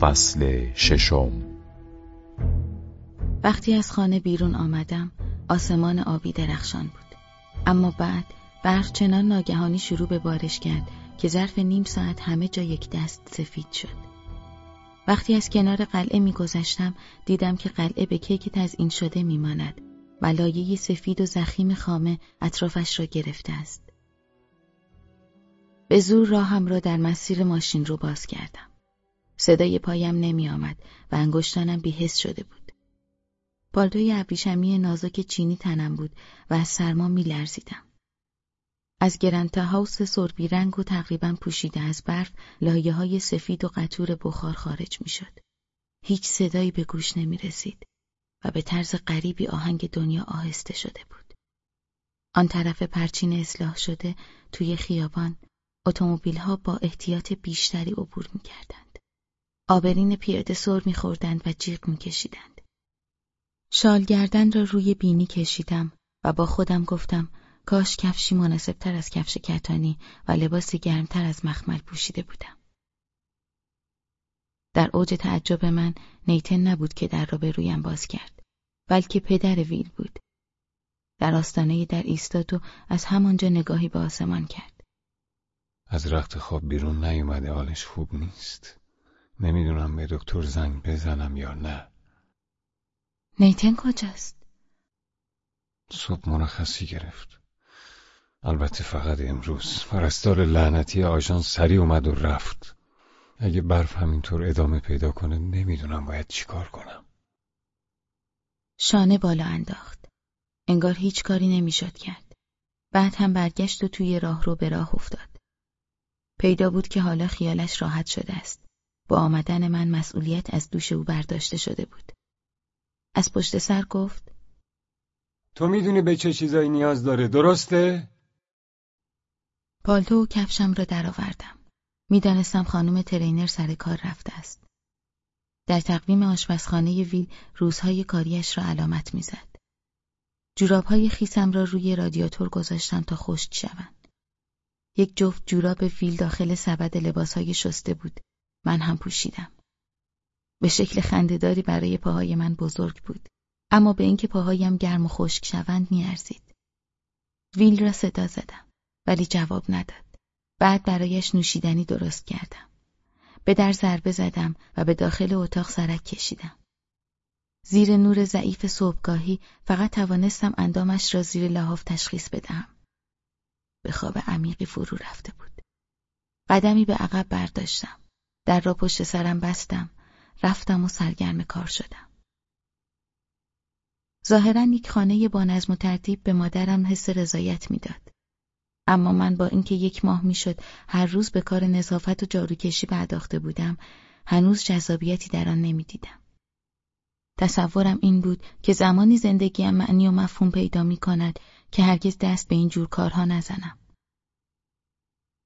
فصل ششم. وقتی از خانه بیرون آمدم آسمان آبی درخشان بود. اما بعد برق چنان ناگهانی شروع به بارش کرد که ظرف نیم ساعت همه جا یک دست سفید شد. وقتی از کنار قلعه میگذشتم دیدم که قلعه به کیک تزئین شده میماند و لایه سفید و زخیم خامه اطرافش را گرفته است. به زور راهم را در مسیر ماشین رو باز کردم. صدای پایم نمی آمد و انگشتانم بیهست شده بود پالتوی ابریشمی نازک چینی تنم بود و از سرما می لرزیدم. از گرنت هاوس سربی رنگ و تقریبا پوشیده از برف لایه های سفید و قطور بخار خارج می شد. هیچ صدایی به گوش نمی رسید و به طرز غریبی آهنگ دنیا آهسته شده بود. آن طرف پرچین اصلاح شده توی خیابان ها با احتیاط بیشتری عبور می کردند. آبرین پیاده سر می خوردند و جیغ می کشیدند. شال گردن را روی بینی کشیدم و با خودم گفتم کاش کفشی مناسبتر از کفش کتانی و لباسی گرمتر از مخمل پوشیده بودم. در اوج تعجب من نیتن نبود که در را به رویم باز کرد بلکه پدر ویل بود. در آستانه در ایستاد و از همانجا نگاهی به آسمان کرد. از رخت خواب بیرون نیومده حالش خوب نیست. نمی‌دونم به دکتر زنگ بزنم یا نه. نیتن کجاست؟ صبح مرخصی گرفت. البته فقط امروز. پرستار لعنتی آژان سری اومد و رفت. اگه برف همینطور ادامه پیدا کنه نمی‌دونم باید چیکار کنم. شانه بالا انداخت. انگار هیچ کاری نمی‌شد کرد. بعد هم برگشت و توی راه رو به راه افتاد. پیدا بود که حالا خیالش راحت شده است. با آمدن من مسئولیت از دوش او برداشته شده بود از پشت سر گفت تو می‌دونی به چه چیزایی نیاز داره درسته؟ پالتو و کفشم را درآوردم. می‌دانستم خانم ترینر سر کار رفته است. در تقویم آشپزخانه ویل روزهای کاریش را علامت می‌زد. جورابهای خیسم را روی رادیاتور گذاشتم تا خشک شوند. یک جفت جوراب ویل داخل سبد لباسهای شسته بود. من هم پوشیدم. به شکل خندهداری برای پاهای من بزرگ بود. اما به اینکه پاهایم گرم و خشک شوند میارزید. ویل را صدا زدم. ولی جواب نداد. بعد برایش نوشیدنی درست کردم. به در ضربه زدم و به داخل اتاق سرک کشیدم. زیر نور ضعیف صبحگاهی فقط توانستم اندامش را زیر لحاف تشخیص بدهم. به خواب عمیقی فرو رفته بود. قدمی به عقب برداشتم. در را پشت سرم بستم. رفتم و سرگرم کار شدم. ظاهرا یک خانه با نظم و ترتیب به مادرم حس رضایت می‌داد. اما من با اینکه یک ماه می‌شد هر روز به کار نظافت و جاروکشی پرداخته بودم هنوز جذابیتی در آن نمی‌دیدم تصورم این بود که زمانی زندگیم معنی و مفهوم پیدا می کند که هرگز دست به این جور کارها نزنم.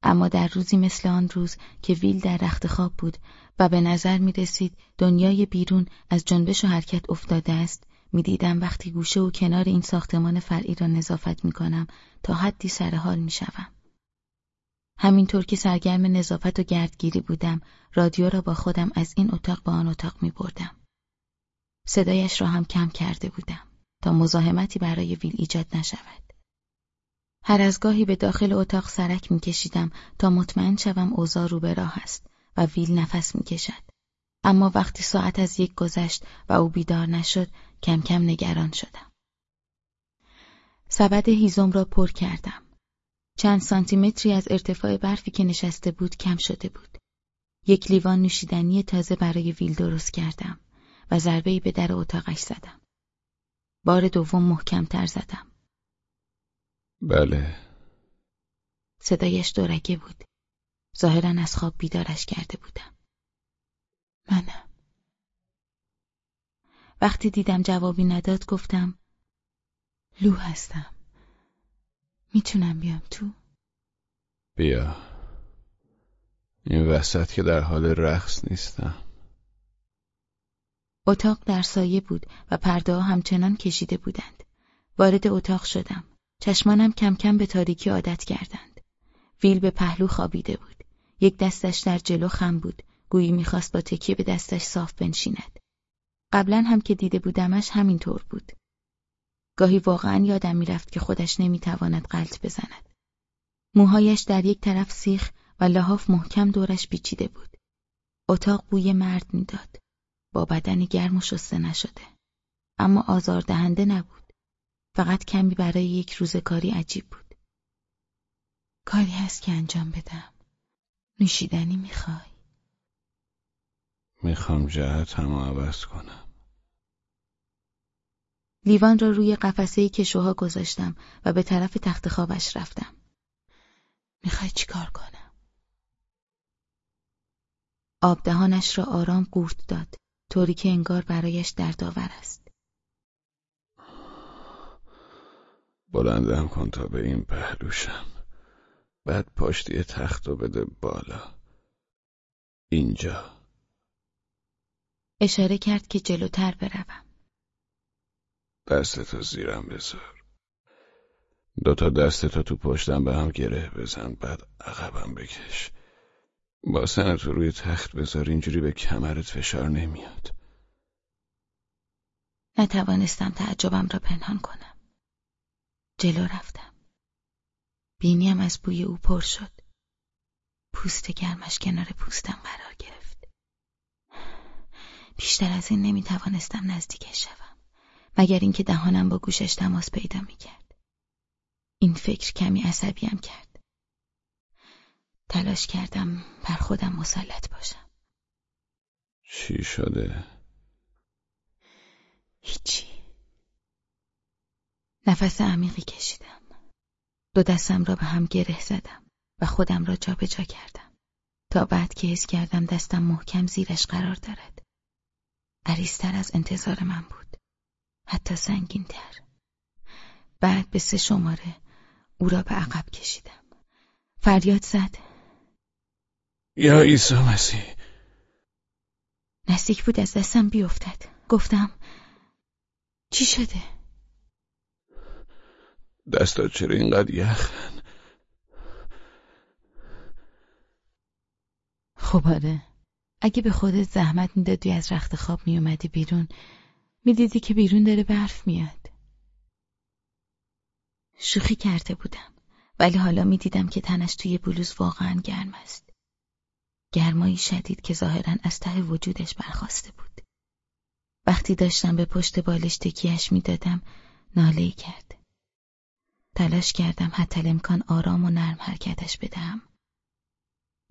اما در روزی مثل آن روز که ویل در رخت خواب بود و به نظر می رسید دنیای بیرون از جنبش و حرکت افتاده است می‌دیدم وقتی گوشه و کنار این ساختمان فرعی را نظافت می کنم تا حدی سر حال می شوم. همینطور که سرگرم نظافت و گردگیری بودم رادیو را با خودم از این اتاق به آن اتاق می بردم. صدایش را هم کم کرده بودم تا مزاحمتی برای ویل ایجاد نشود. هر از گاهی به داخل اتاق سرک می کشیدم تا مطمئن شوم اوضاع رو به راه است و ویل نفس می کشد. اما وقتی ساعت از یک گذشت و او بیدار نشد کم کم نگران شدم. سبد هیزم را پر کردم. چند سانتیمتری از ارتفاع برفی که نشسته بود کم شده بود. یک لیوان نوشیدنی تازه برای ویل درست کردم و ضربه‌ای به در اتاقش زدم. بار دوم محکمتر زدم. بله. صدایش دورگه بود. ظاهرا از خواب بیدارش کرده بودم. منم. وقتی دیدم جوابی نداد گفتم لو هستم. می‌تونم بیام تو؟ بیا. این وسط که در حال رقص نیستم. اتاق در سایه بود و پرده ها همچنان کشیده بودند. وارد اتاق شدم. چشمانم کم کم به تاریکی عادت کردند. ویل به پهلو خوابیده بود. یک دستش در جلو خم بود. گویی می‌خواست با تکیه به دستش صاف بنشیند. قبلا هم که دیده بودمش همینطور بود. گاهی واقعا یادم می‌رفت که خودش نمی‌تواند قلط بزند. موهایش در یک طرف سیخ و لحاف محکم دورش پیچیده بود. اتاق بوی مرد می‌داد. با بدن گرم و شسته نشده. اما آزاردهنده نبود. فقط کمی برای یک روزکاری عجیب بود. کاری هست که انجام بدم. نوشیدنی می‌خوای؟ می‌خوام جهت هم عوض کنم. لیوان را روی قفسه کشوها گذاشتم و به طرف تخت خوابش رفتم. می‌خوای چیکار کنم؟ آب دهانش را آرام قورت داد طوری که انگار برایش دردآور است. بلندم کن تا به این پهلوشم. بعد پشتی تخت و بده بالا. اینجا. اشاره کرد که جلوتر بروم. دستتو زیرم بذار. دوتا دستتو تو پشتم به هم گره بزن بعد عقبم بکش. با تو روی تخت بذار اینجوری به کمرت فشار نمیاد. نتوانستم تعجبم را پنهان کنم. جلو رفتم. بینیم از بوی او پر شد. پوست گرمش کنار پوستم قرار گرفت. بیشتر از این نمی توانستم نزدیکش شوم. مگر اینکه دهانم با گوشش تماس پیدا می کرد. این فکر کمی عصبیم کرد. تلاش کردم بر خودم مسلط باشم. چی شده؟ هیچی. نفس عمیقی کشیدم. دو دستم را به هم گره زدم و خودم را جابجا جا کردم. تا بعد که حس کردم دستم محکم زیرش قرار دارد. عریضتر از انتظار من بود. حتی سنگینتر. بعد به سه شماره او را به عقب کشیدم. فریاد زد. یا عیسی مسیح. نزدیک بود از دستم بیفتد. گفتم چی شده؟ دستات چرا اینقدر یخن خب آره. اگه به خودت زحمت می‌دادی از رخت خواب میومدی بیرون می‌دیدی که بیرون داره برف میاد. شوخی کرده بودم ولی حالا می‌دیدم که تنش توی بلوز واقعا گرم است. گرمایی شدید که ظاهرا از ته وجودش برخواسته بود. وقتی داشتم به پشت بالش تکیهش می‌دادم ناله کرد. تلاش کردم حتی امکان آرام و نرم حرکتش بدهم.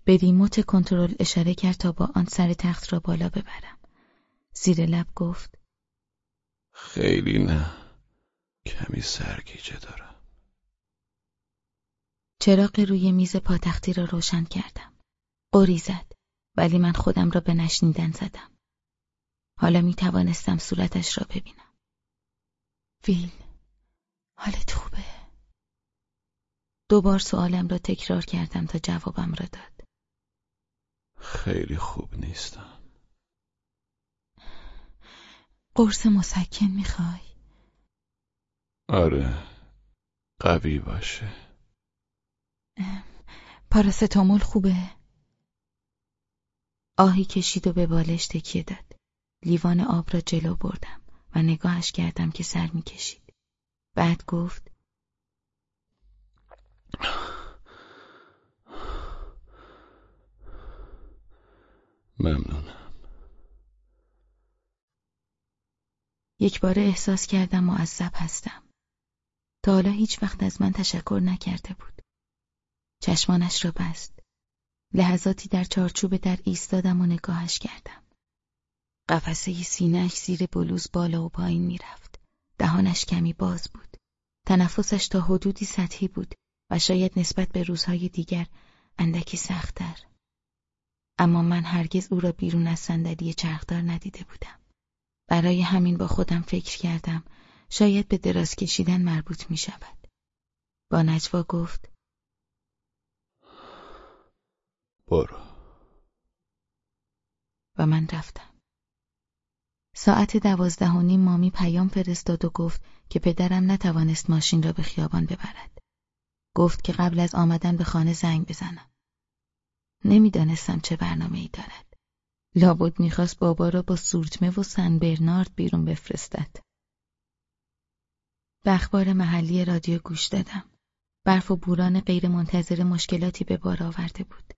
به ریموت کنترل اشاره کرد تا با آن سر تخت را بالا ببرم. زیر لب گفت خیلی نه. کمی سرگیجه دارم. چراغ روی میز پاتختی را روشن کردم. قری زد ولی من خودم را به نشنیدن زدم. حالا می توانستم صورتش را ببینم. ویل حالت خوبه؟ دوبار سوالم را تکرار کردم تا جوابم را داد. خیلی خوب نیستم. قرص مسکن می‌خوای؟ آره قوی باشه پاراستامول خوبه؟ آهی کشید و به بالش تکیه داد. لیوان آب را جلو بردم و نگاهش کردم که سر می‌کشید. بعد گفت ممنونم. یک بار احساس کردم معذب هستم. تا حالا هیچ وقت از من تشکر نکرده بود. چشمانش را بست. لحظاتی در چارچوب در ایستادم و نگاهش کردم. قفسه سینهش زیر بلوز بالا و پایین می‌رفت. دهانش کمی باز بود. تنفسش تا حدودی سطحی بود و شاید نسبت به روزهای دیگر اندکی سختتر. اما من هرگز او را بیرون از صندلی چرخدار ندیده بودم. برای همین با خودم فکر کردم شاید به دراز کشیدن مربوط می شود. با نجوا گفت برو و من رفتم. ساعت دوازده و نیم مامی پیام فرستاد و گفت که پدرم نتوانست ماشین را به خیابان ببرد. گفت که قبل از آمدن به خانه زنگ بزنم. نمی‌دانستم چه برنامه ای دارد. لابد می‌خواست بابا را با سورتمه و سن برنارد بیرون بفرستد. به اخبار محلی رادیو گوش دادم. برف و بوران غیرمنتظره مشکلاتی به بار آورده بود.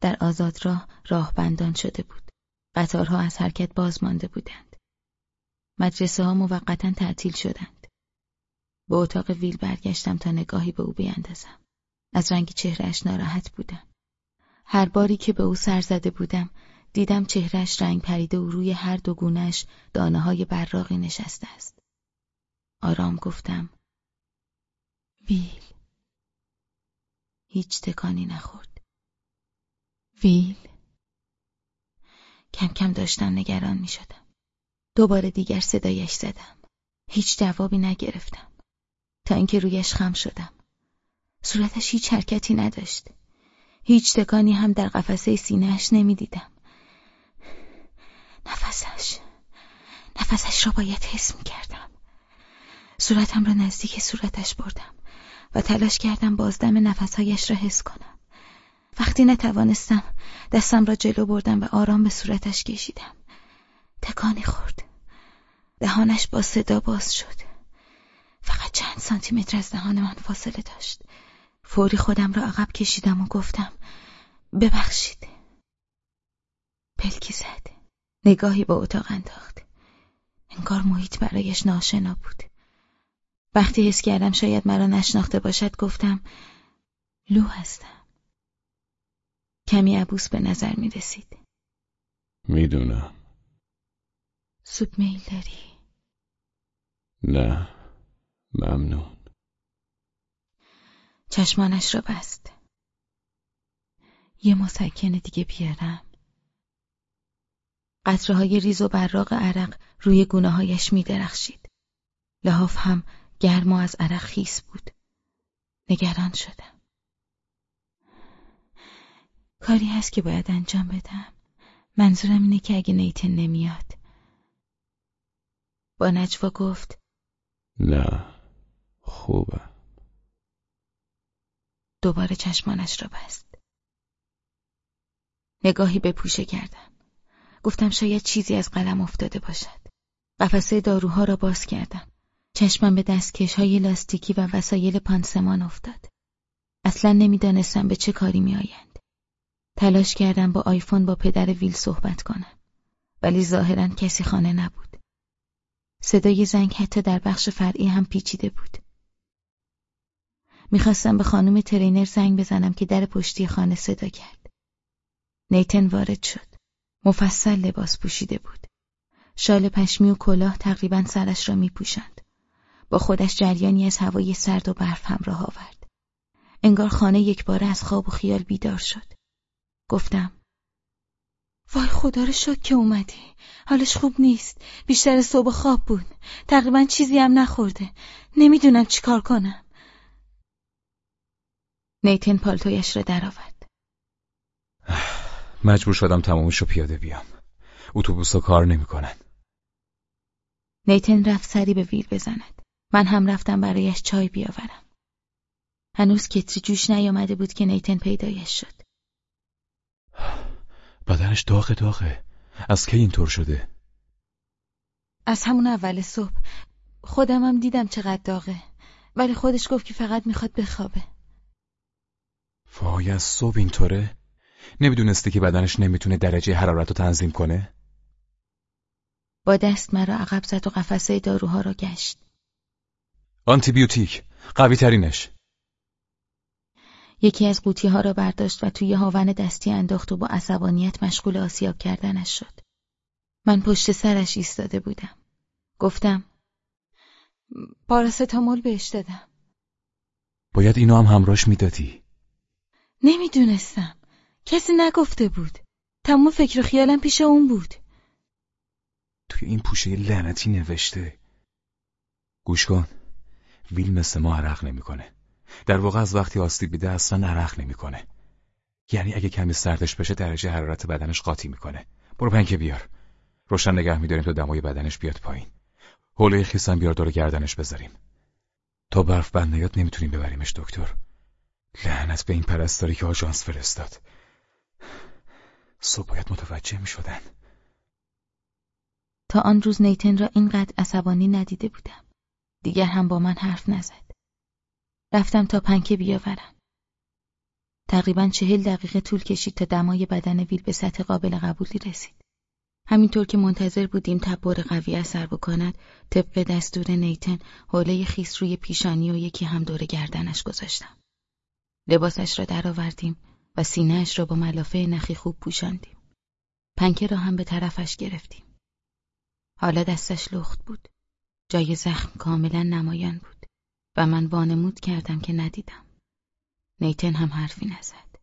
در آزادراه راه بندان شده بود. قطارها از حرکت باز مانده بودند. مدرسه ها موقتا تعطیل شدند. به اتاق ویل برگشتم تا نگاهی به او بیندازم. از رنگ چهرهش ناراحت بودم. هر باری که به او سر زده بودم دیدم چهرهش رنگ پریده و روی هر دو گونهش دانه های براغی نشسته است. آرام گفتم ویل هیچ تکانی نخورد. ویل کم کم داشتم نگران می شدم. دوباره دیگر صدایش زدم. هیچ جوابی نگرفتم. تا اینکه رویش خم شدم. صورتش هیچ حرکتی نداشت. هیچ تکانی هم در قفسه سینهش نمی‌دیدم. نفسش نفسش را باید حس می کردم. صورتم را نزدیک صورتش بردم و تلاش کردم بازدم نفسهایش را حس کنم. وقتی نتوانستم دستم را جلو بردم و آرام به صورتش کشیدم. تکانی خورد. دهانش با صدا باز شد. فقط چند سانتی متر از دهان من فاصله داشت. فوری خودم را عقب کشیدم و گفتم ببخشید. پلکی زد. نگاهی به اتاق انداخت. انگار محیط برایش ناشنا بود. وقتی حس کردم شاید مرا نشناخته باشد گفتم لو هستم. کمی عبوس به نظر می رسید. می‌دونم. سوپ میل داری؟ نه ممنون. چشمانش را بست. یه مسکن دیگه بیارم. قطره های ریز و براق عرق روی گونه هایش می درخشید. لحاف هم گرم و از عرق خیس بود. نگران شدم. کاری هست که باید انجام بدم. منظورم اینه که اگه نیتن نمیاد. با نجوا گفت نه خوبه. دوباره چشمانش را بست. نگاهی به پوشه کردم. گفتم شاید چیزی از قلم افتاده باشد. قفسه داروها را باز کردم. چشمم به دستکش های لاستیکی و وسایل پانسمان افتاد. اصلا نمی‌دانستم به چه کاری میآیند. تلاش کردم با آیفون با پدر ویل صحبت کنم. ولی ظاهرا کسی خانه نبود. صدای زنگ حتی در بخش فرعی هم پیچیده بود. می‌خواستم به خانم ترینر زنگ بزنم که در پشتی خانه صدا کرد. نیتن وارد شد. مفصل لباس پوشیده بود. شال پشمی و کلاه تقریبا سرش را میپوشند. با خودش جریانی از هوای سرد و برف همراه آورد. انگار خانه یک باره از خواب و خیال بیدار شد. گفتم وای خدا رو شد که اومدی. حالش خوب نیست. بیشتر صبح خواب بود. تقریبا چیزی هم نخورده. نمی‌دونم چیکار کنم. نیتن پالتویش را درآورد. مجبور شدم تمامش رو پیاده بیام. اتوبوس ها کار نمی‌کنن. نیتن رفت سری به ویل بزند. من هم رفتم برایش چای بیاورم. هنوز کتری جوش نیامده بود که نیتن پیدایش شد. بدنش داغه داغه. از کی اینطور شده؟ از همون اول صبح خودم هم دیدم چقدر داغه. ولی خودش گفت که فقط می‌خواد بخوابه. وای از صبح اینطوره؟ نمی‌دونسته که بدنش نمی‌تونه درجه حرارت رو تنظیم کنه؟ با دست مرا عقب زد و قفسه داروها را گشت. آنتیبیوتیک قوی ترینش یکی از قوطی ها را برداشت و توی هاون دستی انداخت و با عصبانیت مشغول آسیاب کردنش شد. من پشت سرش ایستاده بودم. گفتم پاراستامول بهش دادم. باید اینو هم همراش می‌دادی. نمی‌دونستم. کسی نگفته بود. تمام فکر و خیالم پیش اون بود. توی این پوشه لعنتی نوشته. گوش کن. ویل مثل ما عرق نمی‌کنه. در واقع از وقتی آستیب بیده اصلا عرق نمی‌کنه. یعنی اگه کمی سردش بشه درجه حرارت بدنش قاطی می‌کنه. برو پنکه بیار. روشن نگه میداریم تا دمای بدنش بیاد پایین. حوله خیسم بیار دور گردنش بذاریم. تا برف بند نیاد نمی‌تونیم ببریمش دکتر. لعنت به این پرستاری که آژانس فرستاد. صبح باید متوجه می شدن. تا آن روز نیتن را اینقدر عصبانی ندیده بودم. دیگر هم با من حرف نزد. رفتم تا پنکه بیاورم. تقریبا چهل دقیقه طول کشید تا دمای بدن ویل به سطح قابل قبولی رسید. همینطور که منتظر بودیم تبار قوی اثر بکند طبق دستور نیتن حوله خیس روی پیشانی و یکی هم دور گردنش گذاشتم. لباسش را درآوردیم و سینهاش را با ملافه نخی خوب پوشاندیم. پنکه را هم به طرفش گرفتیم. حالا دستش لخت بود. جای زخم کاملا نمایان بود و من وانمود کردم که ندیدم. نیتن هم حرفی نزد.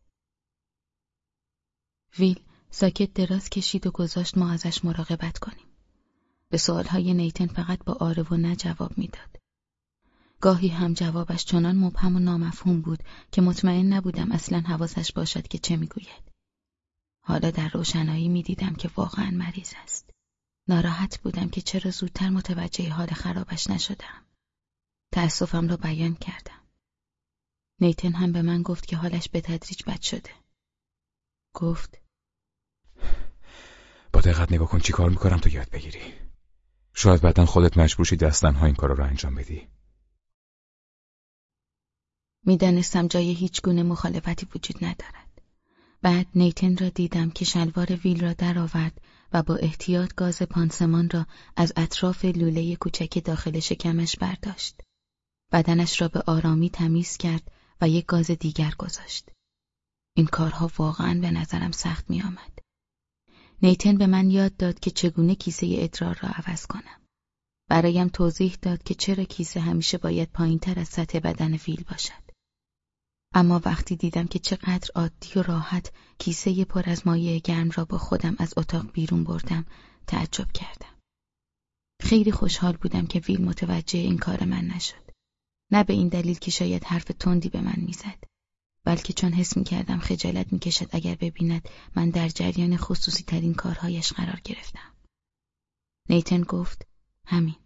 ویل ساکت دراز کشید و گذاشت ما ازش مراقبت کنیم. به سوالهای نیتن فقط با آره و نه جواب می‌داد. گاهی هم جوابش چنان مبهم و نامفهوم بود که مطمئن نبودم اصلا حواسش باشد که چه می‌گوید. حالا در روشنایی می‌دیدم که واقعا مریض است. ناراحت بودم که چرا زودتر متوجه حال خرابش نشدم. تأسفم را بیان کردم. نیتن هم به من گفت که حالش به تدریج بد شده. گفت با دقت نگاه کن چی کار می‌کنم تو یاد بگیری. شاید بعدا خودت مجبور شی دستنها این کار را انجام بدی. می‌دانستم جای هیچ گونه مخالفتی وجود ندارد. بعد نیتن را دیدم که شلوار ویل را درآورد و با احتیاط گاز پانسمان را از اطراف لوله کوچک داخل شکمش برداشت. بدنش را به آرامی تمیز کرد و یک گاز دیگر گذاشت. این کارها واقعا به نظرم سخت می آمد. نیتن به من یاد داد که چگونه کیسه ادرار را عوض کنم. برایم توضیح داد که چرا کیسه همیشه باید پایین تر از سطح بدن ویل باشد. اما وقتی دیدم که چقدر عادی و راحت کیسه پر از مایع گرم را با خودم از اتاق بیرون بردم تعجب کردم. خیلی خوشحال بودم که ویل متوجه این کار من نشد. نه به این دلیل که شاید حرف تندی به من می‌زد. بلکه چون حس می کردم خجالت می کشد اگر ببیند من در جریان خصوصی ترین کارهایش قرار گرفتم. نیتن گفت همین.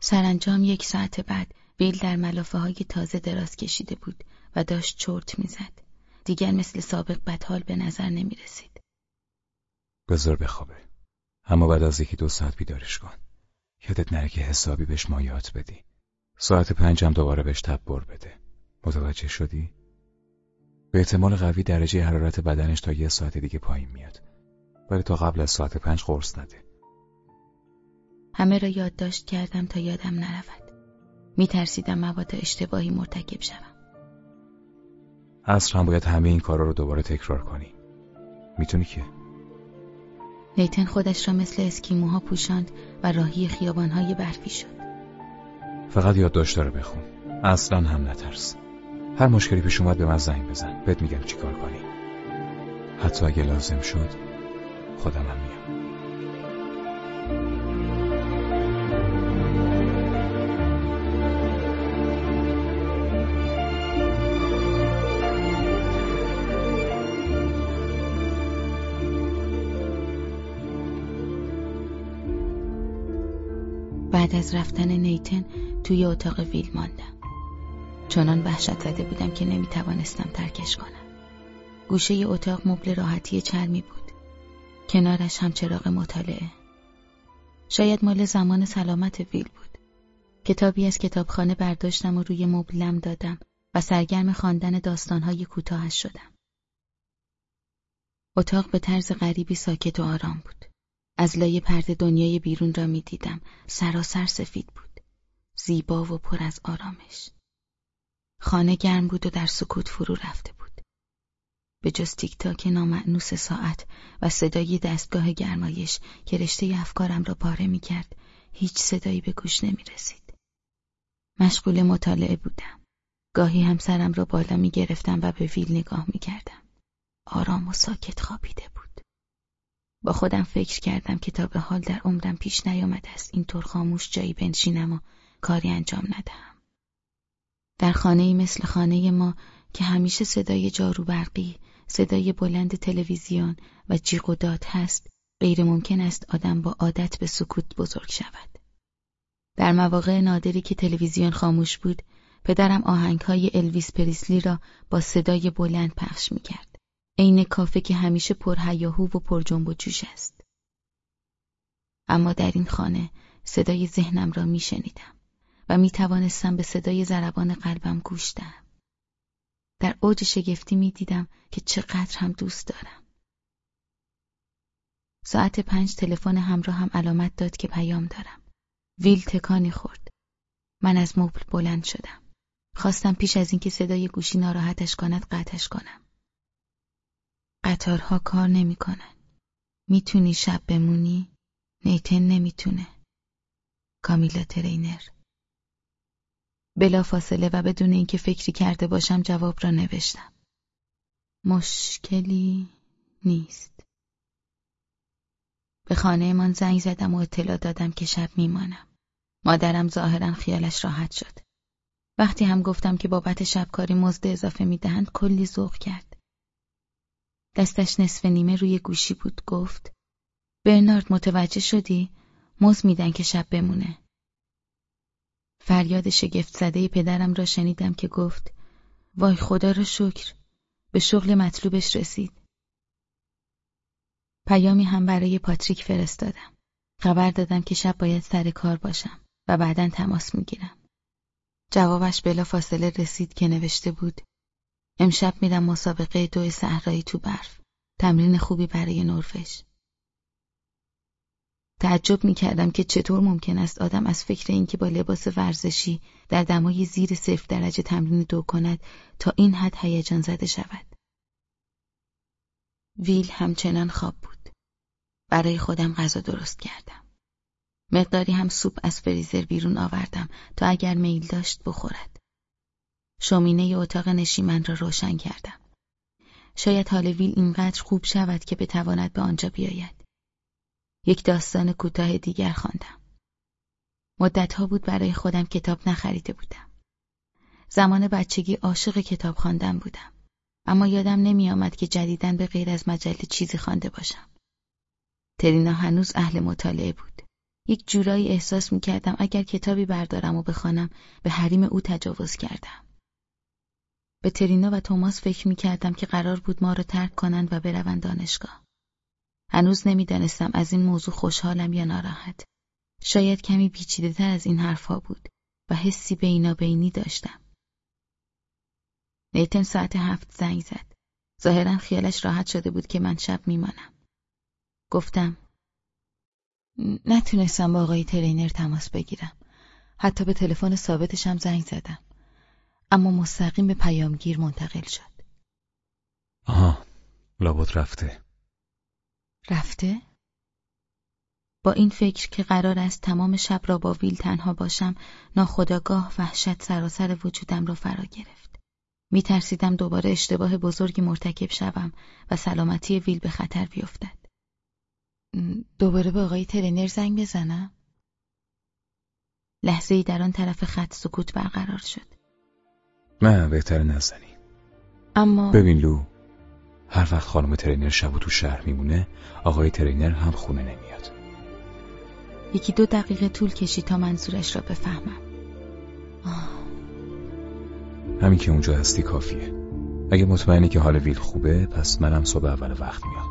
سرانجام یک ساعت بعد بیل در ملافه های تازه دراز کشیده بود و داشت چرت می‌زد. دیگر مثل سابق بدحال به نظر نمی رسید. بذار بخوابه. اما بعد از یکی دو ساعت بیدارش کن. یادت نره که حسابی بهش مایات بدی. ساعت پنجم دوباره بهش تب بر بده. متوجه شدی؟ به احتمال قوی درجه حرارت بدنش تا یه ساعت دیگه پایین میاد. ولی تا قبل از ساعت پنج قرص نده. همه را یادداشت کردم تا یادم نرود. میترسیدم مواد اشتباهی مرتکب شوم. اصر هم باید همه این کارا رو دوباره تکرار کنی. می‌تونی که؟ نیتن خودش را مثل اسکیموها پوشاند و راهی خیابانهای برفی شد. فقط یادداشت رو بخون. اصلا هم نترس. هر مشکلی پیش اومد به من زنگ بزن بهت میگم چیکار کنی حتی اگه لازم شد خودم هم میام بعد از رفتن نیتن توی اتاق ویل ماندم چنان وحشت زده بودم که نمی توانستم ترکش کنم. گوشه اتاق مبل راحتی چرمی بود. کنارش هم چراغ مطالعه. شاید مال زمان سلامت ویل بود. کتابی از کتابخانه برداشتم و روی مبلم دادم و سرگرم خواندن داستانهای کوتاهش شدم. اتاق به طرز غریبی ساکت و آرام بود. از لای پرده دنیای بیرون را می دیدم. سراسر سفید بود. زیبا و پر از آرامش. خانه گرم بود و در سکوت فرو رفته بود. به جز تیک تاک نامعنوس ساعت و صدای دستگاه گرمایش که رشته افکارم را پاره می کرد، هیچ صدایی به گوش نمی رسید. مشغول مطالعه بودم. گاهی هم سرم را بالا می گرفتم و به ویل نگاه می کردم. آرام و ساکت خوابیده بود. با خودم فکر کردم که تا به حال در عمرم پیش نیامده است اینطور خاموش جایی بنشینم و کاری انجام ندهم. در خانه مثل خانه ما که همیشه صدای جارو برقی، صدای بلند تلویزیون و جیغ و داد هست، غیر ممکن است آدم با عادت به سکوت بزرگ شود. در مواقع نادری که تلویزیون خاموش بود، پدرم آهنگهای الویس پریسلی را با صدای بلند پخش می کرد. عین کافه که همیشه پر هیاهو و پر جنب و جوش است. اما در این خانه صدای ذهنم را می شنیدم و می توانستم به صدای ضربان قلبم گوش دهم. در اوج شگفتی می دیدم که چقدر هم دوست دارم. ساعت پنج تلفن همراه هم علامت داد که پیام دارم. ویل تکانی خورد. من از مبل بلند شدم. خواستم پیش از اینکه صدای گوشی ناراحتش کند قطعش کنم. قطارها کار نمی‌کنن. می‌تونی شب بمونی؟ نیتن نمی‌تونه. کامیلا ترینر بلا فاصله و بدون اینکه فکری کرده باشم جواب را نوشتم. مشکلی نیست. به خانه من زنگ زدم و اطلاع دادم که شب میمانم. مادرم ظاهرا خیالش راحت شد. وقتی هم گفتم که بابت شبکاری مزد اضافه می‌دهند کلی ذوق کرد. دستش نصف نیمه روی گوشی بود گفت برنارد متوجه شدی؟ مزد میدن که شب بمونه. فریاد شگفت زده پدرم را شنیدم که گفت وای خدا را شکر به شغل مطلوبش رسید. پیامی هم برای پاتریک فرستادم. خبر دادم که شب باید سر کار باشم و بعدا تماس می‌گیرم. جوابش بلا فاصله رسید که نوشته بود امشب میرم مسابقه دو صحرایی تو برف. تمرین خوبی برای نروژ. تعجب می‌کردم که چطور ممکن است آدم از فکر اینکه با لباس ورزشی در دمای زیر صفر درجه تمرین دو کند تا این حد هیجان زده شود. ویل همچنان خواب بود. برای خودم غذا درست کردم. مقداری هم سوپ از فریزر بیرون آوردم تا اگر میل داشت بخورد. شومینه اتاق نشیمن را روشن کردم. شاید حال ویل اینقدر خوب شود که بتواند به آنجا بیاید. یک داستان کوتاه دیگر خواندم. مدتها بود برای خودم کتاب نخریده بودم. زمان بچگی عاشق کتاب خواندن بودم. اما یادم نمی آمد که جدیدن به غیر از مجله چیزی خوانده باشم. ترینا هنوز اهل مطالعه بود. یک جورایی احساس می کردم اگر کتابی بردارم و بخوانم به حریم او تجاوز کردم. به ترینا و توماس فکر می کردم که قرار بود ما را ترک کنند و بروند دانشگاه. هنوز نمی‌دانستم از این موضوع خوشحالم یا ناراحت. شاید کمی پیچیده تر از این حرفها بود و حسی بینابینی داشتم. نیتن ساعت هفت زنگ زد. ظاهرا خیالش راحت شده بود که من شب میمانم. گفتم نتونستم با آقای ترینر تماس بگیرم. حتی به تلفن ثابتشم زنگ زدم. اما مستقیم به پیامگیر منتقل شد. آها، لابد رفته. رفته؟ با این فکر که قرار است تمام شب را با ویل تنها باشم ناخداگاه وحشت سراسر وجودم را فرا گرفت. می ترسیدم دوباره اشتباه بزرگی مرتکب شوم و سلامتی ویل به خطر بیفتد. دوباره به آقای ترینر زنگ بزنم؟ لحظه ای در آن طرف خط سکوت برقرار شد. نه بهتر نزنی. اما ببین لو هر وقت خانم ترینر شب تو شهر میمونه آقای ترینر هم خونه نمیاد. یکی دو دقیقه طول کشید تا منظورش را بفهمم. آه. همین که اونجا هستی کافیه. اگه مطمئنی که حال ویل خوبه پس منم صبح اول وقت میام.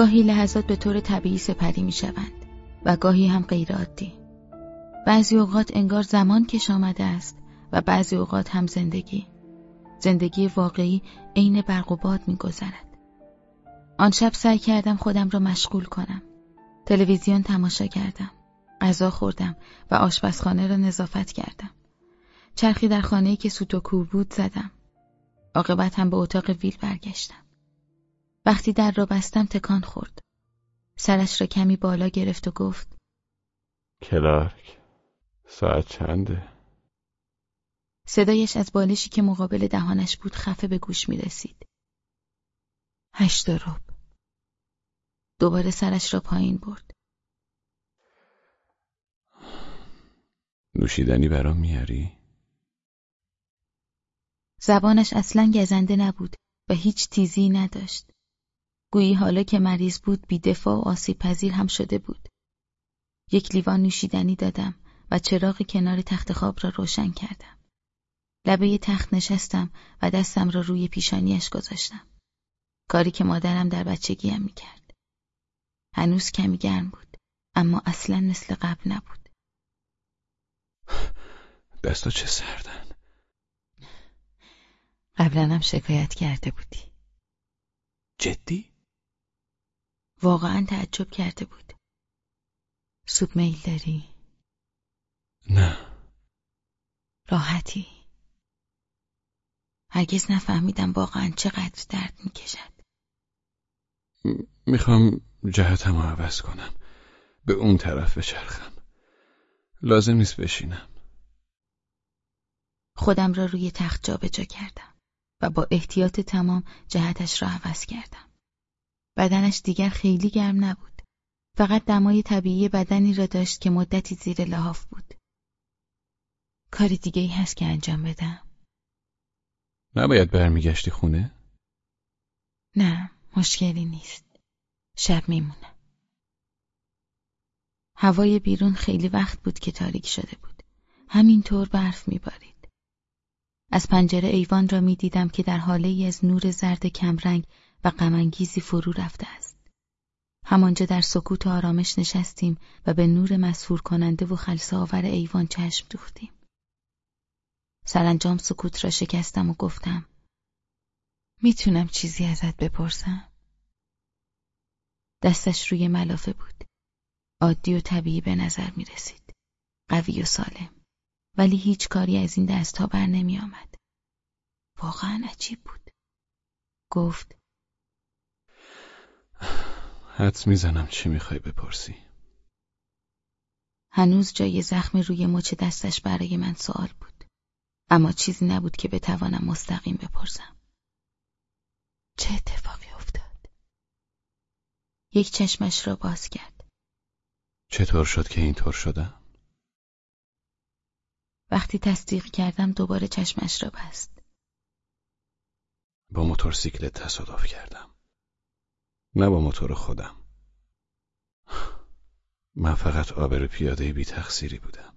گاهی لحظات به طور طبیعی سپری می شوند و گاهی هم غیر عادی. بعضی اوقات انگار زمان کش آمده است و بعضی اوقات هم زندگی. زندگی واقعی عین برق و باد می گذرد. آن شب سعی کردم خودم را مشغول کنم. تلویزیون تماشا کردم. غذا خوردم و آشپزخانه را نظافت کردم. چرخی در خانه‌ای که سوت و کور بود زدم. عاقبت هم به اتاق ویل برگشتم. وقتی در را بستم تکان خورد. سرش را کمی بالا گرفت و گفت کلارک ساعت چنده؟ صدایش از بالشی که مقابل دهانش بود خفه به گوش می رسید. هشت روب. دوباره سرش را پایین برد. نوشیدنی برام میاری؟ زبانش اصلا گزنده نبود و هیچ تیزی نداشت. گویی حالا که مریض بود بیدفاع و آسیب پذیر هم شده بود. یک لیوان نوشیدنی دادم و چراغ کنار تخت خواب را روشن کردم. لبه تخت نشستم و دستم را روی پیشانیش گذاشتم. کاری که مادرم در بچگیم می‌کرد. هنوز کمی گرم بود اما اصلا مثل قبل نبود. دستا چه سردن قبلا هم شکایت کرده بودی. جدی؟ واقعا تعجب کرده بود. سوپ میل داری؟ نه راحتی؟ هرگز نفهمیدم واقعا چقدر درد می‌کشد. می‌خوام جهتم رو عوض کنم به اون طرف بچرخم لازم نیست بشینم خودم را روی تخت جابجا کردم و با احتیاط تمام جهتش را عوض کردم. بدنش دیگر خیلی گرم نبود. فقط دمای طبیعی بدنی را داشت که مدتی زیر لحاف بود. کاری دیگه ای هست که انجام بدم؟ نباید برمیگشتی خونه؟ نه، مشکلی نیست. شب میمونم. هوای بیرون خیلی وقت بود که تاریک شده بود. همینطور برف میبارید. از پنجره ایوان را می‌دیدم که در حاله ای از نور زرد کمرنگ و غمانگیزی فرو رفته است. همانجا در سکوت آرامش نشستیم و به نور مسهور کننده و خلص آور ایوان چشم دوختیم. سرانجام سکوت را شکستم و گفتم می‌تونم چیزی ازت بپرسم؟ دستش روی ملافه بود. عادی و طبیعی به نظر می رسید. قوی و سالم. ولی هیچ کاری از این دست ها بر نمی آمد. واقعا عجیب بود. گفت حدس می‌زنم چی می‌خوای بپرسی هنوز جای زخم روی مچ دستش برای من سوال بود. اما چیزی نبود که بتوانم مستقیم بپرسم. چه اتفاقی افتاد؟ یک چشمش را باز کرد. چطور شد که اینطور شدم؟ وقتی تصدیق کردم دوباره چشمش را بست. با موتورسیکلت تصادف کردم. نه با موتور خودم. من فقط آبر پیاده بی تقصیری بودم.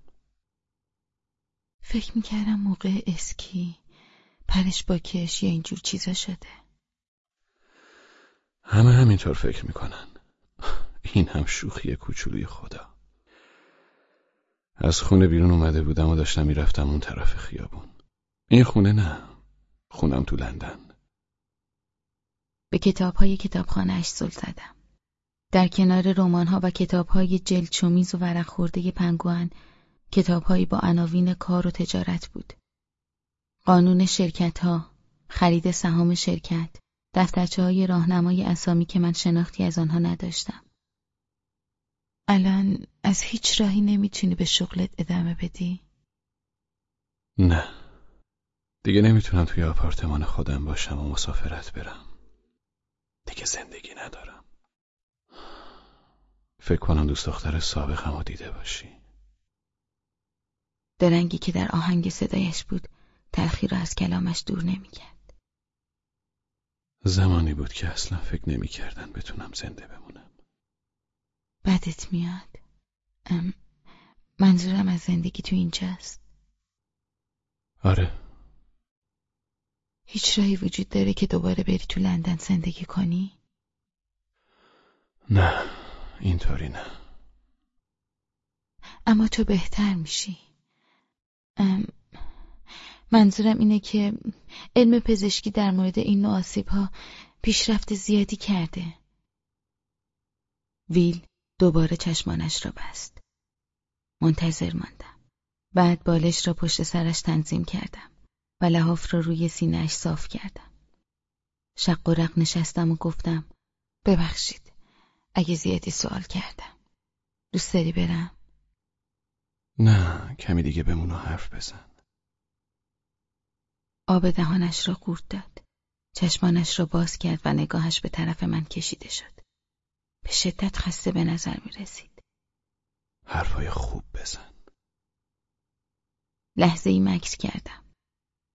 فکر می‌کردم موقع اسکی پرش با کش یا اینجور چیزا شده. همه همینطور فکر می‌کنن. این هم شوخی کوچولوی خدا. از خونه بیرون اومده بودم و داشتم می‌رفتم اون طرف خیابون. این خونه نه. خونم تو لندن. به کتاب های کتابخانه اش زل زدم. در کنار رمان ها و کتاب های جلچومیز و ورق خورده پنگوان کتابهایی با عناوین کار و تجارت بود. قانون شرکت ها، خرید سهام شرکت، دفترچه های راهنمای اسامی که من شناختی از آنها نداشتم. الان از هیچ راهی نمی‌تونی به شغلت ادامه بدی؟ نه. دیگه نمی‌تونم توی آپارتمان خودم باشم و مسافرت برم. دیگه زندگی ندارم. فکر کنم دوست دختر سابقم رو دیده باشی. درنگی که در آهنگ صدایش بود تلخی را از کلامش دور نمی‌کرد. زمانی بود که اصلا فکر نمی‌کردن بتونم زنده بمونم. بدت میاد. ام منظورم از زندگی تو اینجاست. آره. هیچ راهی وجود داره که دوباره بری تو لندن زندگی کنی؟ نه اینطوری نه. اما تو بهتر میشی. منظورم اینه که علم پزشکی در مورد این نوع آسیب ها پیشرفت زیادی کرده. ویل دوباره چشمانش را بست. منتظر ماندم. بعد بالش را پشت سرش تنظیم کردم. و لحاف را روی سینهش صاف کردم. شق و رق نشستم و گفتم ببخشید اگه زیادی سوال کردم. دوست داری برم؟ نه کمی دیگه بمون و حرف بزن. آب دهانش را قورت داد. چشمانش را باز کرد و نگاهش به طرف من کشیده شد. به شدت خسته به نظر می رسید. حرفای خوب بزن. لحظه ای مکس کردم.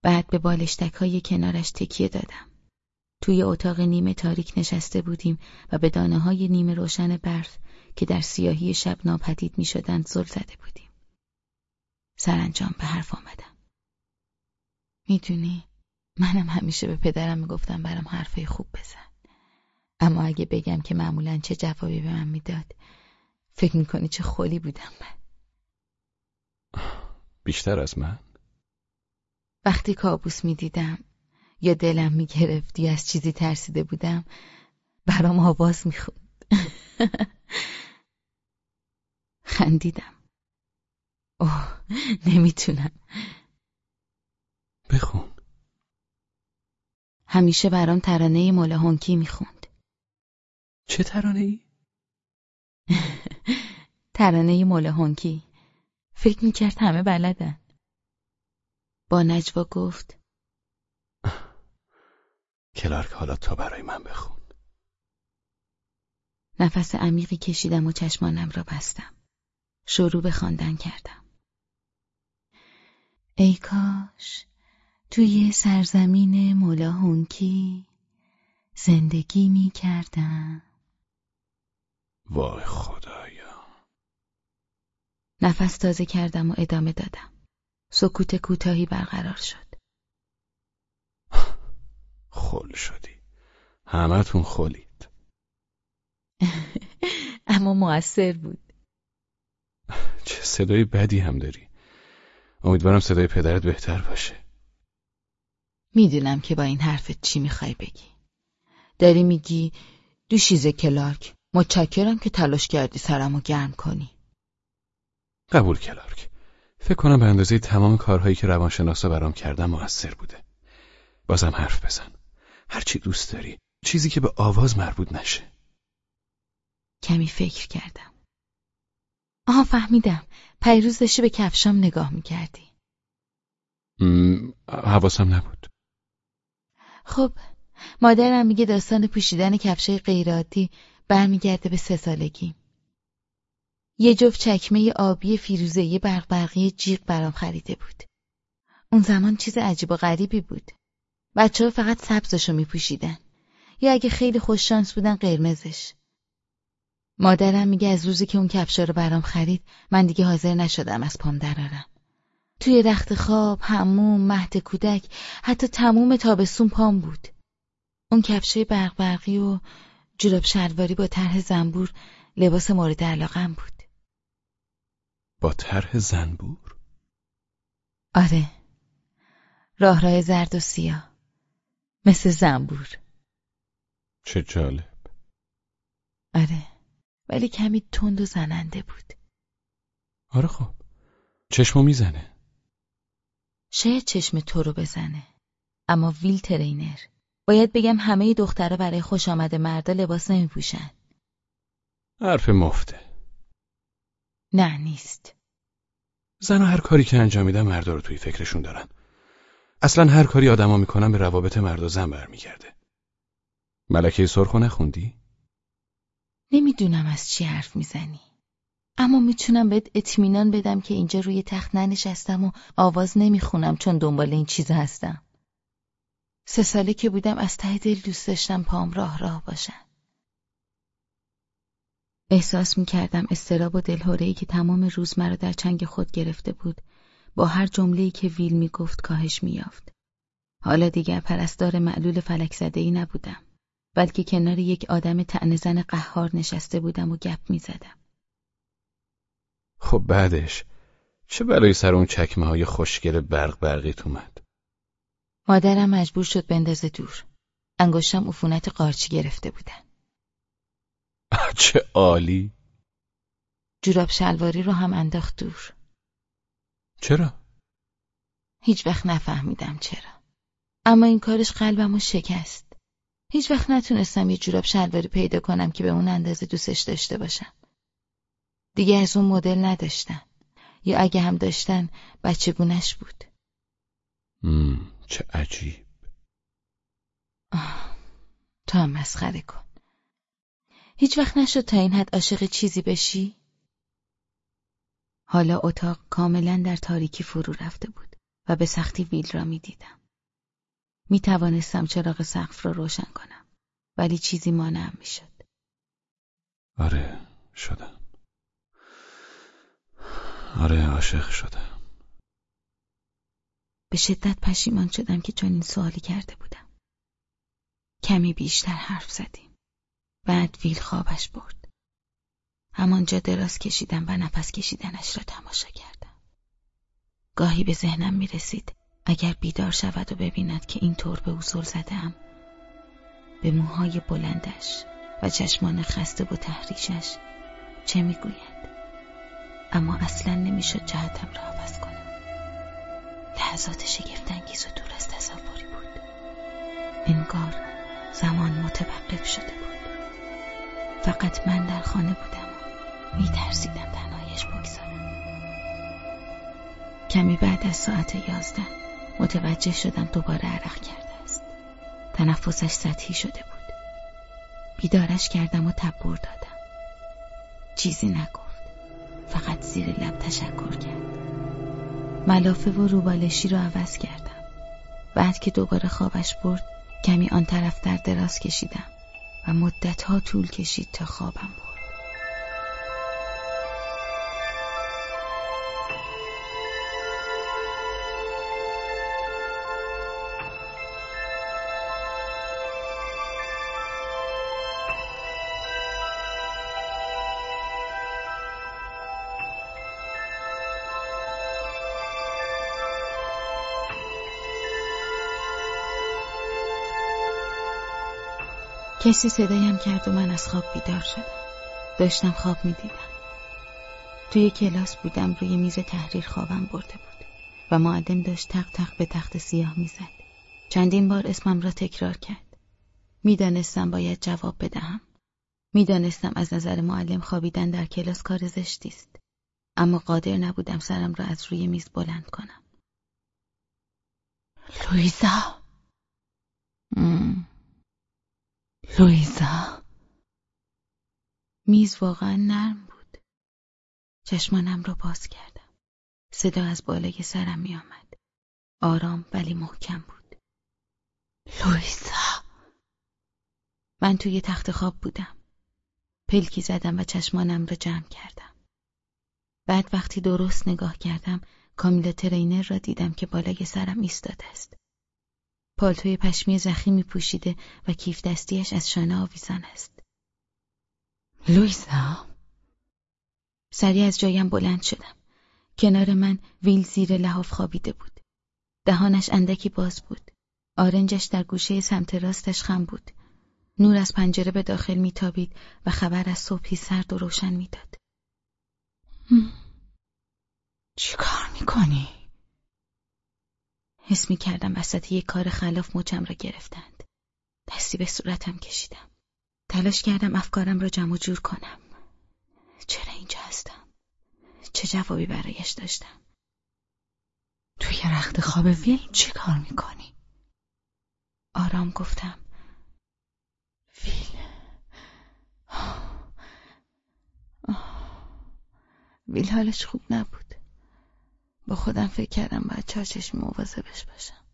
بعد به بالشتک های کنارش تکیه دادم. توی اتاق نیمه تاریک نشسته بودیم و به دانه های نیمه روشن برف که در سیاهی شب ناپدید می شدند زل زده بودیم. سرانجام به حرف آمدم. می‌دونی منم همیشه به پدرم می‌گفتم برام حرفای خوب بزن. اما اگه بگم که معمولا چه جوابی به من می‌داد فکر می‌کنی چه خولی بودم من. بیشتر از من؟ وقتی کابوس می‌دیدم یا دلم می‌گرفت یا از چیزی ترسیده بودم برام آواز می‌خوند. خندیدم. اوه نمی‌تونم. بخون. همیشه برام ترانه مولا هونکی می‌خوند. چه ترانه ای؟ ترانه مولا هونکی. فکر می‌کرد همه بلدن. با نجوا گفت. کلارک حالا تا برای من بخون. نفس عمیقی کشیدم و چشمانم را بستم. شروع به خواندن کردم. ای کاش توی سرزمین مولا هونکی زندگی می کردم. وای خدایا. نفس تازه کردم و ادامه دادم. سکوت کوتاهی برقرار شد. خل شدی. همتون خولید اما موثر بود. چه صدای بدی هم داری. امیدوارم صدای پدرت بهتر باشه. می‌دونم که با این حرفت چی می‌خوای بگی. داری میگی دوشیزه کلارک متشکرم که تلاش کردی سرمو گرم کنی. قبول کلارک. فکر کنم به اندازه تمام کارهایی که روانشناسا برام کردن موثر بوده. بازم حرف بزن. هرچی دوست داری. چیزی که به آواز مربوط نشه. کمی فکر کردم. آها فهمیدم. پیروز داشتی به کفشام نگاه می‌کردی. حواسم نبود. خب مادرم میگه داستان پوشیدن کفشای غیرعادی برمیگرده به سه سالگی. یه جفت چکمه آبی فیروزهی برق برقی جیغ برام خریده بود. اون زمان چیز عجیب و غریبی بود. بچه ها فقط سبزشو میپوشیدن. یا اگه خیلی خوششانس بودن قرمزش. مادرم میگه از روزی که اون کفشا رو برام خرید من دیگه حاضر نشدم از پام درارم توی رخت خواب، هموم، مهد کودک حتی تموم تابستون پام بود. اون کفشه برق برقی و جوراب شلواری با طرح زنبور لباس مورد علاقم بود. با طرح زنبور؟ آره. راه راه زرد و سیاه. مثل زنبور. چه جالب. آره. ولی کمی تند و زننده بود. آره خب. چشمو می‌زنه. شاید چشم تو رو بزنه. اما ویل ترینر. باید بگم همه دخترها برای خوش آمده مردا لباس نمیپوشن. حرف مفته. نه نیست. زن هر کاری که انجام میدن مردا رو توی فکرشون دارن. اصلا هر کاری آدما می‌کنن به روابط مرد و زن برمیگرده. ملکه سرخو نخوندی؟ نمی‌دونم از چی حرف می‌زنی. اما می‌تونم بهت اطمینان بدم که اینجا روی تخت ننشستم و آواز نمی‌خونم چون دنبال این چیز هستم. سه ساله که بودم از ته دل دوست داشتم پام راه راه باشن احساس می‌کردم استراب و دلهورهی که تمام روز مرا در چنگ خود گرفته بود با هر جمله‌ای که ویل می‌گفت کاهش مییافت حالا دیگر پرستار معلول فلک زده ای نبودم بلکه کنار یک آدم تنزن قهار نشسته بودم و گپ می‌زدم خب بعدش چه برای سر اون چکمه های خوشگل برق برقیت اومد؟ مادرم مجبور شد بندازه دور. انگشتم عفونت قارچی گرفته بودن. چه عالی! جوراب شلواری رو هم انداخت دور. چرا؟ هیچ وقت نفهمیدم چرا. اما این کارش قلبم شکست. هیچ وقت نتونستم یه جوراب شلواری پیدا کنم که به اون اندازه دوستش داشته باشم. دیگه از اون مدل نداشتن. یا اگه هم داشتن بچگونش بود. مم، چه عجیب. آه، تو هم مسخره کن. هیچ وقت نشد تا این حد عاشق چیزی بشی؟ حالا اتاق کاملا در تاریکی فرو رفته بود و به سختی ویل را می دیدم. می توانستم چراغ سقف را روشن کنم ولی چیزی مانعم می شد. آره شدم. آره عاشق شدم. به شدت پشیمان شدم که چنین سوالی کرده بودم. کمی بیشتر حرف زدیم. بعد ویل خوابش برد. همانجا دراز کشیدم و نفس کشیدنش را تماشا کردم. گاهی به ذهنم می رسید اگر بیدار شود و ببیند که این طور به اصول زدم به موهای بلندش و چشمان خسته و تحریشش چه می‌گوید اما اصلا نمی‌شد جهتم را عوض کنم لحظات شگفتانگیز و دور از تصوری بود انگار زمان متوقف شده بود فقط من در خانه بودم. و میترسیدم تنهایش بگذارم. کمی بعد از ساعت یازده متوجه شدم دوباره عرق کرده است. تنفسش سطحی شده بود. بیدارش کردم و تبور دادم. چیزی نگفت. فقط زیر لب تشکر کرد. ملافه و روبالشی رو عوض کردم. بعد که دوباره خوابش برد کمی آن طرف در دراز کشیدم. و مدتها طول کشید تا خوابم برد. کسی صدایم کرد و من از خواب بیدار شدم. داشتم خواب می‌دیدم. توی کلاس بودم روی میز تحریر خوابم برده بود و معلم داشت تق تق به تخت سیاه می‌زد. چندین بار اسمم را تکرار کرد. می‌دانستم باید جواب بدهم. می‌دانستم از نظر معلم خوابیدن در کلاس کار زشتی است. اما قادر نبودم سرم را از روی میز بلند کنم. لویزا لویزا میز واقعا نرم بود. چشمانم را باز کردم. صدا از بالای سرم می آمد آرام ولی محکم بود. لویزا من توی تخت خواب بودم. پلکی زدم و چشمانم را جمع کردم. بعد وقتی درست نگاه کردم کامیلا ترینر را دیدم که بالای سرم ایستاده است. پالتوی پشمی زخیمی پوشیده و کیف دستیش از شانه آویزان است. لویزا سریع از جایم بلند شدم. کنار من ویل زیر لحاف خوابیده بود. دهانش اندکی باز بود. آرنجش در گوشه سمت راستش خم بود. نور از پنجره به داخل میتابید و خبر از صبحی سرد و روشن می‌داد. چی کار می‌کنی؟ حس می کردم وسط یک کار خلاف مچم را گرفتند. دستی به صورتم کشیدم. تلاش کردم افکارم را جمع جور کنم. چرا اینجا هستم؟ چه جوابی برایش داشتم؟ توی رخت خواب ویل چی کار می‌کنی؟ آرام گفتم ویل ویل حالش خوب نبود با خودم فکر کردم باید چاشش مواظبش باشم.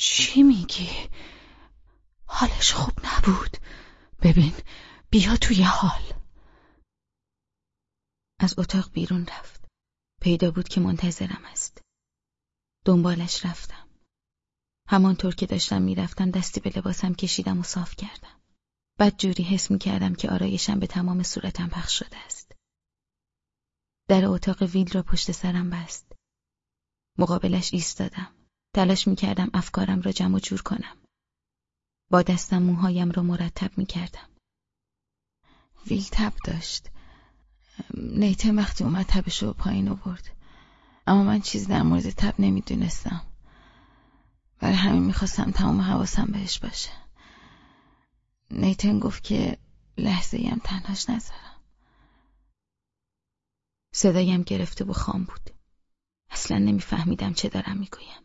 چی میگی؟ حالش خوب نبود. ببین بیا توی حال. از اتاق بیرون رفت. پیدا بود که منتظرم است. دنبالش رفتم. همانطور که داشتم می‌رفتم دستی به لباسم کشیدم و صاف کردم. بعد جوری حس می‌کردم که آرایشم به تمام صورتم پخش شده است. در اتاق ویل را پشت سرم بست. مقابلش ایستادم. تلاش می کردم افکارم را جمع جور کنم. با دستم موهایم را مرتب می کردم. ویل تب داشت. نیته وقتی اومد تبش رو پایین آورد. اما من چیزی در مورد تب نمی‌دونستم. برای همین می‌خواستم تمام حواسم بهش باشه. نیتن گفت که لحظه ایم تنهاش نذارم. صدایم گرفته و خام بود. اصلا نمیفهمیدم چه دارم می‌گویم.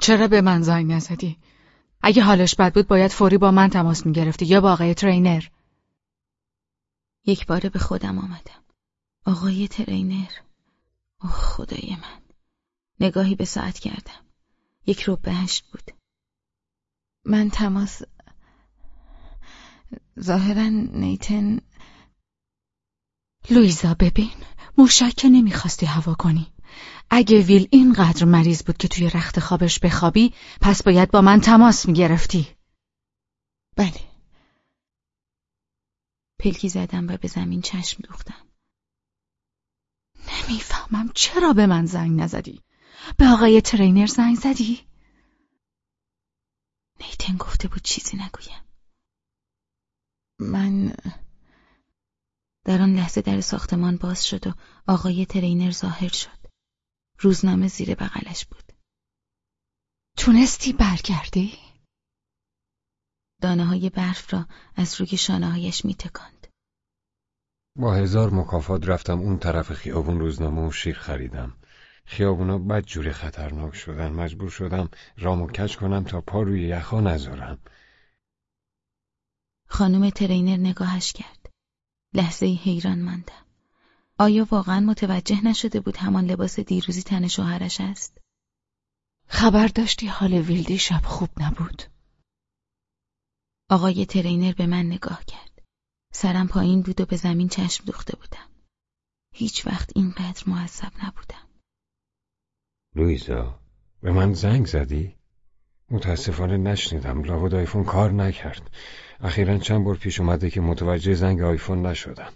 چرا به من زنگ نزدی؟ اگه حالش بد بود باید فوری با من تماس می‌گرفتی یا با آقای ترینر. یک باره به خودم آمدم. آقای ترینر اوه خدای من نگاهی به ساعت کردم یک رو به هشت بود من تماس ظاهرا نیتن لویزا ببین. موشک که نمی‌خواستی هوا کنی. اگه ویل اینقدر مریض بود که توی رخت خوابش بخوابی پس باید با من تماس می‌گرفتی. بله. پلکی زدم و به زمین چشم دوختم. نمی‌فهمم چرا به من زنگ نزدی. به آقای ترینر زنگ زدی؟ نیتن گفته بود چیزی نگویم. من در آن لحظه در ساختمان باز شد و آقای ترینر ظاهر شد. روزنامه زیر بغلش بود. تونستی برگردی؟ دانه های برف را از روی شانه هایش می تکند. با هزار مکافات رفتم اون طرف خیابون روزنامه و شیر خریدم. خیابونا بد جوری خطرناک شدن. مجبور شدم رامو کج کنم تا پا روی یخا نذارم. خانم ترینر نگاهش کرد. لحظه حیران ماندم. آیا واقعا متوجه نشده بود همان لباس دیروزی تن شوهرش است؟ خبر داشتی حال ویلدی شب خوب نبود. آقای ترینر به من نگاه کرد. سرم پایین بود و به زمین چشم دوخته بودم. هیچ وقت اینقدر معذب نبودم. لویزا به من زنگ زدی؟ متاسفانه نشنیدم. لابد آیفون کار نکرد. اخیرا چند بار پیش اومده که متوجه زنگ آیفون نشدم.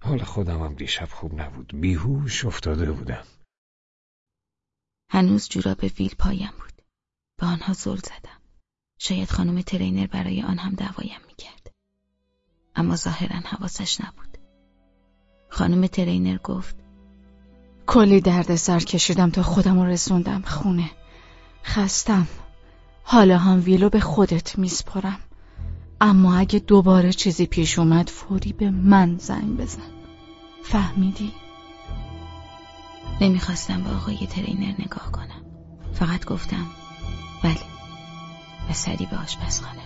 حال خودم هم دیشب خوب نبود. بیهوش افتاده بودم. هنوز جوراب ویل پایم بود. به آنها زل زدم. شاید خانم ترینر برای آن هم دوایم می‌کرد. اما ظاهرا حواسش نبود. خانم ترینر گفت کلی درد سر کشیدم تا خودم رسوندم خونه. خستم. حالا هم ویلو به خودت میسپرم. اما اگه دوباره چیزی پیش اومد فوری به من زنگ بزن. فهمیدی؟ نمی‌خواستم به آقای ترینر نگاه کنم. فقط گفتم بله. و سری به آشپزخانه